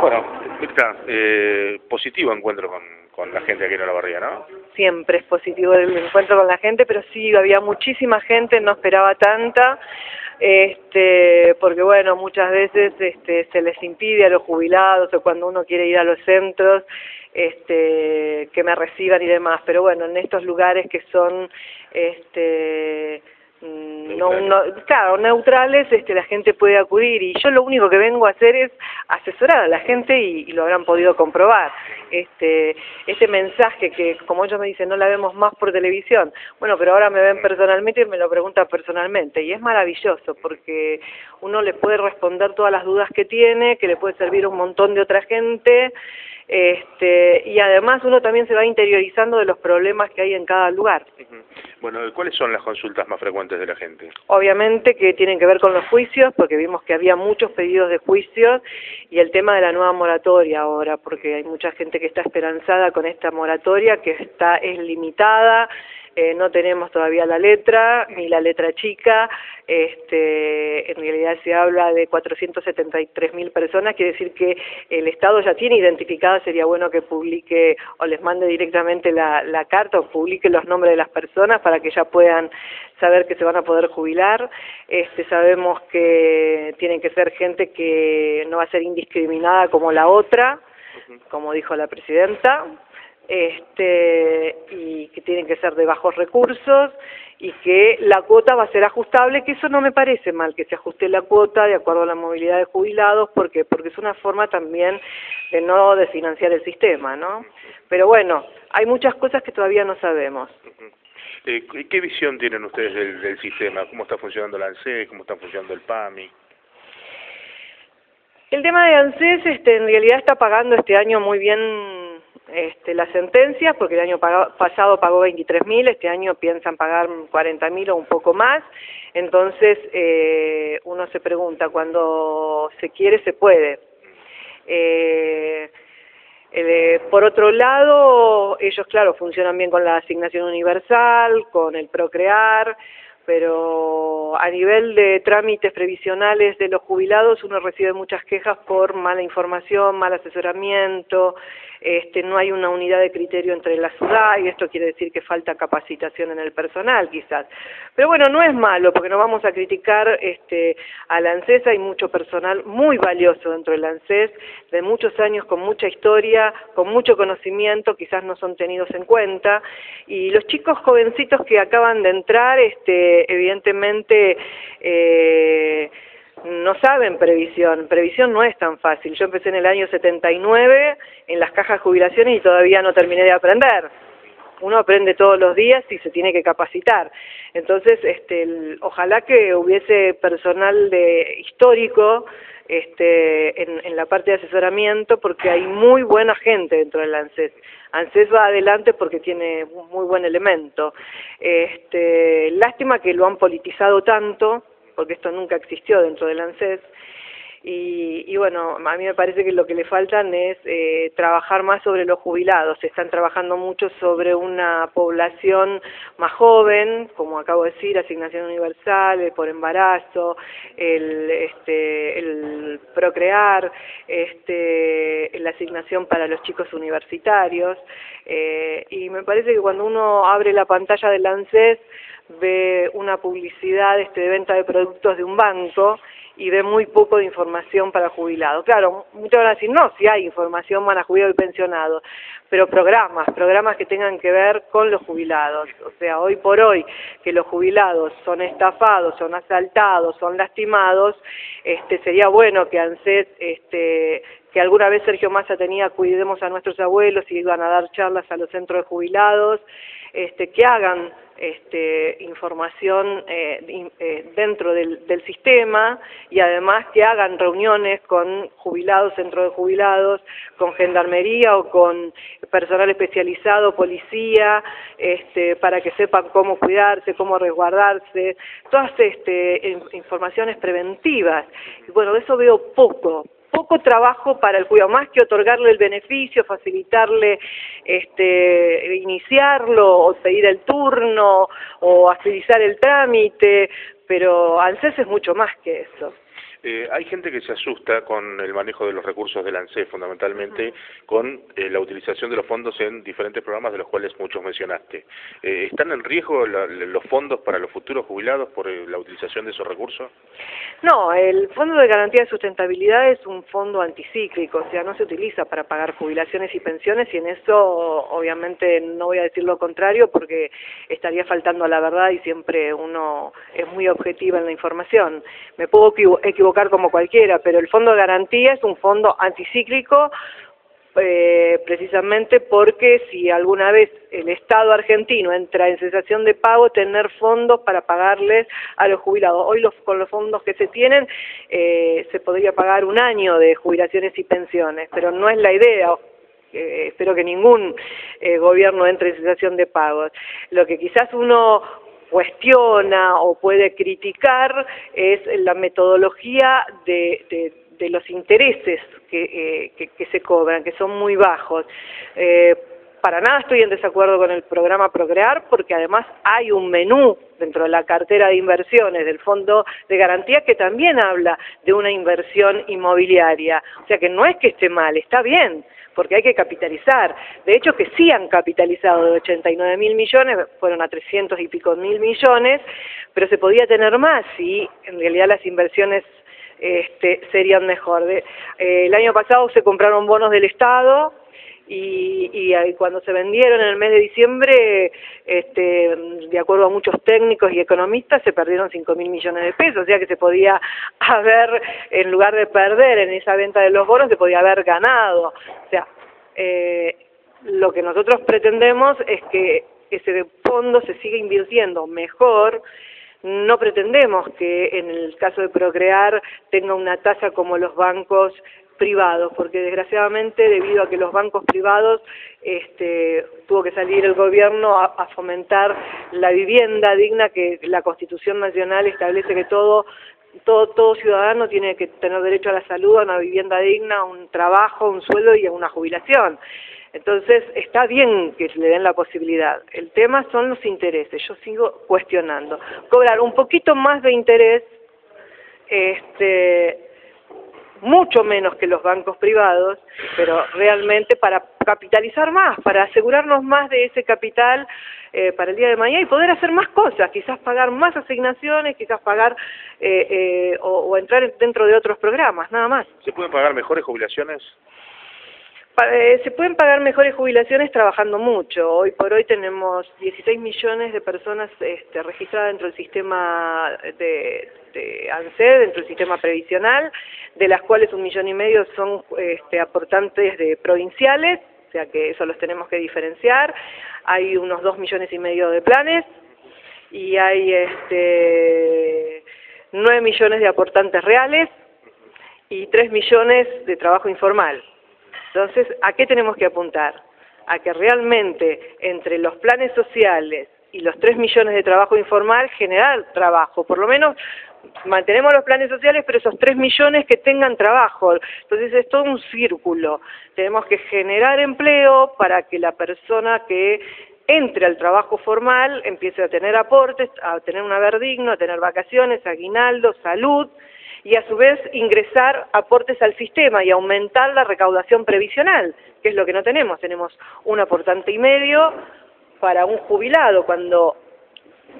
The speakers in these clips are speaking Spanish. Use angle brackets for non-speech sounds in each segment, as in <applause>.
Bueno, Mirta, eh, positivo encuentro con, con la gente aquí en la barría, ¿no? Siempre es positivo el encuentro con la gente, pero sí, había muchísima gente, no esperaba tanta, este, porque bueno, muchas veces este, se les impide a los jubilados o cuando uno quiere ir a los centros, este, que me reciban y demás, pero bueno, en estos lugares que son, este, Mm, no, no, claro, neutrales, este, la gente puede acudir y yo lo único que vengo a hacer es asesorar a la gente y, lo habrán podido comprobar. Este, este mensaje que, como ellos me dicen, no la vemos más por televisión, bueno, pero ahora me ven personalmente y me lo preguntan personalmente y es maravilloso porque uno le puede responder todas las dudas que tiene, que le puede servir un montón de otra gente este, y además uno también se va interiorizando de los problemas que hay en cada lugar. Bueno, ¿cuáles son las consultas más frecuentes de la gente? Obviamente que tienen que ver con los juicios, porque vimos que había muchos pedidos de juicios, y el tema de la nueva moratoria ahora, porque hay mucha gente que está esperanzada con esta moratoria, que está es limitada, eh, no tenemos todavía la letra, ni la letra chica, este, en realidad se habla de 473 mil personas, quiere decir que el Estado ya tiene identificada, sería bueno que publique o les mande directamente la, la carta o publique los nombres de las personas para que ya puedan saber que se van a poder jubilar. Este, sabemos que tienen que ser gente que no va a ser indiscriminada como la otra, como dijo la presidenta, este, y que tienen que ser de bajos recursos y que la cuota va a ser ajustable, que eso no me parece mal, que se ajuste la cuota de acuerdo a la movilidad de jubilados, porque porque es una forma también de no desfinanciar el sistema, ¿no? Pero bueno, hay muchas cosas que todavía no sabemos. Eh, ¿Qué visión tienen ustedes del, del sistema? ¿Cómo está funcionando la ANSES? ¿Cómo está funcionando el PAMI? El tema de ANSES este, en realidad está pagando este año muy bien este, las sentencias, porque el año pasado pagó 23.000, este año piensan pagar 40.000 o un poco más. Entonces, eh, uno se pregunta, cuando se quiere, se puede. Eh, eh, por otro lado, ellos, claro, funcionan bien con la asignación universal, con el procrear, pero a nivel de trámites previsionales de los jubilados uno recibe muchas quejas por mala información, mal asesoramiento, este, no hay una unidad de criterio entre la ciudad y esto quiere decir que falta capacitación en el personal quizás. Pero bueno, no es malo porque no vamos a criticar este, al ANSES, hay mucho personal muy valioso dentro del ANSES, de muchos años con mucha historia, con mucho conocimiento, quizás no son tenidos en cuenta, y los chicos jovencitos que acaban de entrar, este, evidentemente, eh, no saben previsión. Previsión no es tan fácil. Yo empecé en el año 79 en las cajas de jubilaciones y todavía no terminé de aprender. Uno aprende todos los días y se tiene que capacitar. Entonces, este, ojalá que hubiese personal de histórico este, en, la parte de asesoramiento porque hay muy buena gente dentro del ANSES. ANSES va adelante porque tiene muy buen elemento. Este, lástima que lo han politizado tanto porque esto nunca existió dentro del ANSES. Y, y, bueno, a mí me parece que lo que le faltan es eh, trabajar más sobre los jubilados. Se están trabajando mucho sobre una población más joven, como acabo de decir, asignación universal, por embarazo, el, este, el procrear, este, la asignación para los chicos universitarios. Eh, y me parece que cuando uno abre la pantalla del ANSES, ve una publicidad este, de venta de productos de un banco y ve muy poco de información para jubilados. Claro, muchos van a decir, no, si hay información para jubilados y pensionados, pero programas, programas que tengan que ver con los jubilados. O sea, hoy por hoy que los jubilados son estafados, son asaltados, son lastimados, este, sería bueno que ANSES, este, que alguna vez Sergio Massa tenía Cuidemos a nuestros abuelos y iban a dar charlas a los centros de jubilados, este, que hagan este, información eh, eh, dentro del, del, sistema y además que hagan reuniones con jubilados, centros de jubilados, con gendarmería o con personal especializado, policía, este, para que sepan cómo cuidarse, cómo resguardarse, todas este, informaciones preventivas. Y bueno, de eso veo poco, poco trabajo para el cuidado, más que otorgarle el beneficio, facilitarle este, iniciarlo o pedir el turno o agilizar el trámite, pero ANSES es mucho más que eso. Eh, hay gente que se asusta con el manejo de los recursos del ANSE, fundamentalmente con eh, la utilización de los fondos en diferentes programas de los cuales muchos mencionaste. Eh, ¿Están en riesgo los fondos para los futuros jubilados por la utilización de esos recursos? No, el Fondo de Garantía de Sustentabilidad es un fondo anticíclico, o sea, no se utiliza para pagar jubilaciones y pensiones y en eso obviamente no voy a decir lo contrario porque estaría faltando a la verdad y siempre uno es muy objetiva en la información. Me puedo equivocar como cualquiera, pero el Fondo de Garantía es un fondo anticíclico eh, precisamente porque si alguna vez el Estado argentino entra en cesación de pago, tener fondos para pagarles a los jubilados. Hoy los, con los fondos que se tienen eh, se podría pagar un año de jubilaciones y pensiones, pero no es la idea. Eh, espero que ningún eh, gobierno entre en cesación de pagos. Lo que quizás uno cuestiona o puede criticar es la metodología de, de, los intereses que, eh, que, se cobran, que son muy bajos. Eh, para nada estoy en desacuerdo con el programa Procrear porque además hay un menú dentro de la cartera de inversiones del Fondo de Garantía que también habla de una inversión inmobiliaria. O sea que no es que esté mal, está bien, porque hay que capitalizar. De hecho que sí han capitalizado de 89 mil millones, fueron a 300 y pico mil millones, pero se podía tener más si en realidad las inversiones este, serían mejor. Eh, el año pasado se compraron bonos del Estado y, y, cuando se vendieron en el mes de diciembre, este, de acuerdo a muchos técnicos y economistas, se perdieron 5 mil millones de pesos, o sea que se podía <laughs> haber, en lugar de perder en esa venta de los bonos, se podía haber ganado. O sea, eh, lo que nosotros pretendemos es que ese fondo se siga invirtiendo mejor no pretendemos que en el caso de Procrear tenga una tasa como los bancos privados, porque desgraciadamente debido a que los bancos privados este, tuvo que salir el gobierno a, fomentar la vivienda digna que la Constitución Nacional establece que todo todo, todo ciudadano tiene que tener derecho a la salud, a una vivienda digna, a un trabajo, un sueldo y a una jubilación. Entonces, está bien que le den la posibilidad. El tema son los intereses. Yo sigo cuestionando. Cobrar un poquito más de interés, este, mucho menos que los bancos privados, pero realmente para capitalizar más, para asegurarnos más de ese capital eh, para el día de mañana y poder hacer más cosas, quizás pagar más asignaciones, quizás pagar eh, eh, o, o entrar dentro de otros programas, nada más. ¿Se pueden pagar mejores jubilaciones? Eh, se pueden pagar mejores jubilaciones trabajando mucho. Hoy por hoy tenemos 16 millones de personas este, registradas dentro del sistema de, de ANSED, dentro del sistema previsional, de las cuales un millón y medio son este, aportantes de provinciales, o sea que eso los tenemos que diferenciar. Hay unos dos millones y medio de planes y hay este, 9 millones de aportantes reales y 3 millones de trabajo informal. Entonces, ¿a qué tenemos que apuntar? A que realmente entre los planes sociales y los 3 millones de trabajo informal generar trabajo, por lo menos mantenemos los planes sociales, pero esos 3 millones que tengan trabajo. Entonces es todo un círculo. Tenemos que generar empleo para que la persona que entre al trabajo formal empiece a tener aportes, a tener un haber digno, a tener vacaciones, aguinaldo, salud, y a su vez ingresar aportes al sistema y aumentar la recaudación previsional, que es lo que no tenemos. Tenemos un aportante y medio para un jubilado, cuando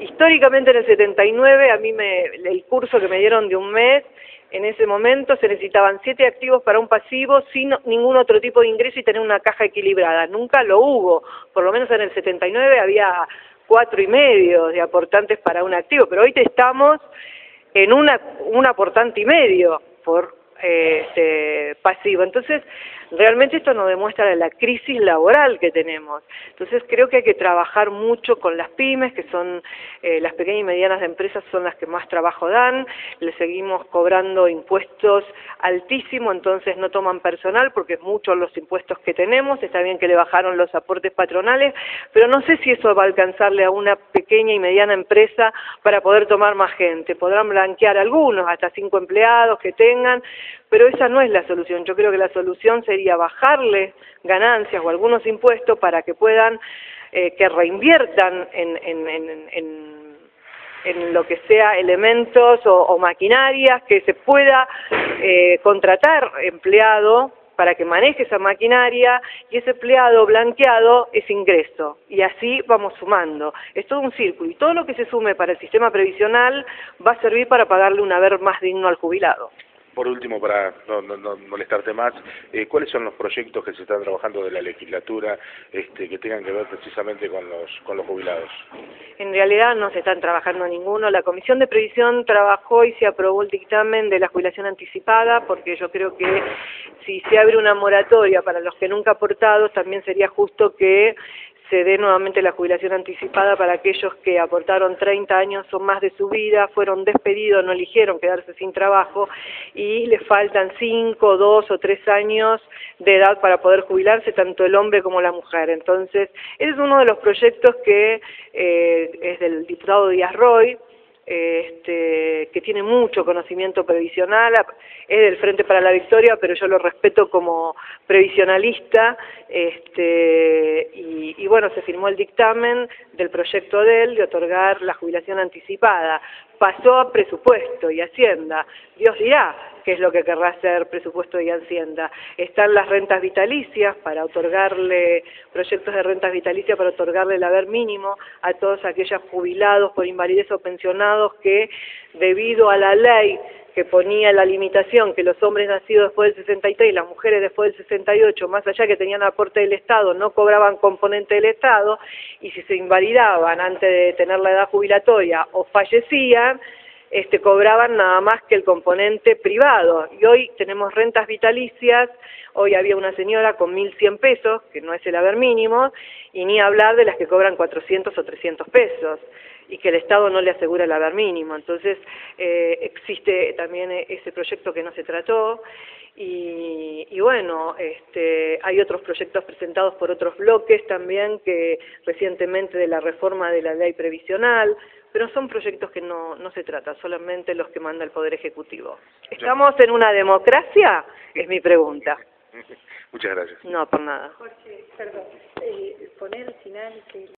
históricamente en el 79 a mí me, el curso que me dieron de un mes, en ese momento se necesitaban siete activos para un pasivo sin ningún otro tipo de ingreso y tener una caja equilibrada. Nunca lo hubo, por lo menos en el 79 había cuatro y medio de aportantes para un activo, pero hoy estamos en una, un aportante y medio por este, pasivo. Entonces, realmente esto nos demuestra la crisis laboral que tenemos. Entonces, creo que hay que trabajar mucho con las pymes, que son eh, las pequeñas y medianas empresas son las que más trabajo dan, le seguimos cobrando impuestos altísimos, entonces no toman personal porque es mucho los impuestos que tenemos, está bien que le bajaron los aportes patronales, pero no sé si eso va a alcanzarle a una pequeña y mediana empresa para poder tomar más gente. Podrán blanquear algunos, hasta cinco empleados que tengan, pero esa no es la solución. Yo creo que la solución sería bajarle ganancias o algunos impuestos para que puedan, eh, que reinviertan en, lo que sea elementos o, o maquinarias, que se pueda eh, contratar empleado para que maneje esa maquinaria y ese empleado blanqueado es ingreso. Y así vamos sumando. Es todo un círculo y todo lo que se sume para el sistema previsional va a servir para pagarle un haber más digno al jubilado. Por último, para no, no, molestarte más, eh, ¿cuáles son los proyectos que se están trabajando de la legislatura este, que tengan que ver precisamente con los, con los jubilados? En realidad no se están trabajando ninguno. La Comisión de Previsión trabajó y se aprobó el dictamen de la jubilación anticipada, porque yo creo que si se abre una moratoria para los que nunca aportados, también sería justo que se dé nuevamente la jubilación anticipada para aquellos que aportaron 30 años o más de su vida, fueron despedidos, no eligieron quedarse sin trabajo y les faltan 5, 2 o 3 años de edad para poder jubilarse, tanto el hombre como la mujer. Entonces, ese es uno de los proyectos que eh, es del diputado Díaz Roy, este, que tiene mucho conocimiento previsional, es del Frente para la Victoria, pero yo lo respeto como previsionalista, este, y, y bueno, se firmó el dictamen del proyecto de él de otorgar la jubilación anticipada. Pasó a presupuesto y Hacienda. Dios dirá qué es lo que querrá hacer presupuesto y Hacienda. Están las rentas vitalicias para otorgarle, proyectos de rentas vitalicias para otorgarle el haber mínimo a todos aquellos jubilados por invalidez o pensionados que debido a la ley que ponía la limitación que los hombres nacidos después del 63 y las mujeres después del 68, más allá que tenían aporte del Estado, no cobraban componente del Estado, y si se invalidaban antes de tener la edad jubilatoria o fallecían, este, cobraban nada más que el componente privado. Y hoy tenemos rentas vitalicias, hoy había una señora con 1.100 pesos, que no es el haber mínimo, y ni hablar de las que cobran 400 o 300 pesos y que el Estado no le asegura el haber mínimo. Entonces, eh, existe también ese proyecto que no se trató y, y, bueno, este, hay otros proyectos presentados por otros bloques también que recientemente de la reforma de la ley previsional, pero son proyectos que no, no se trata, solamente los que manda el Poder Ejecutivo. ¿Estamos en una democracia? Es mi pregunta. <laughs> Muchas gracias. No, por nada. Jorge, perdón, eh, poner al final que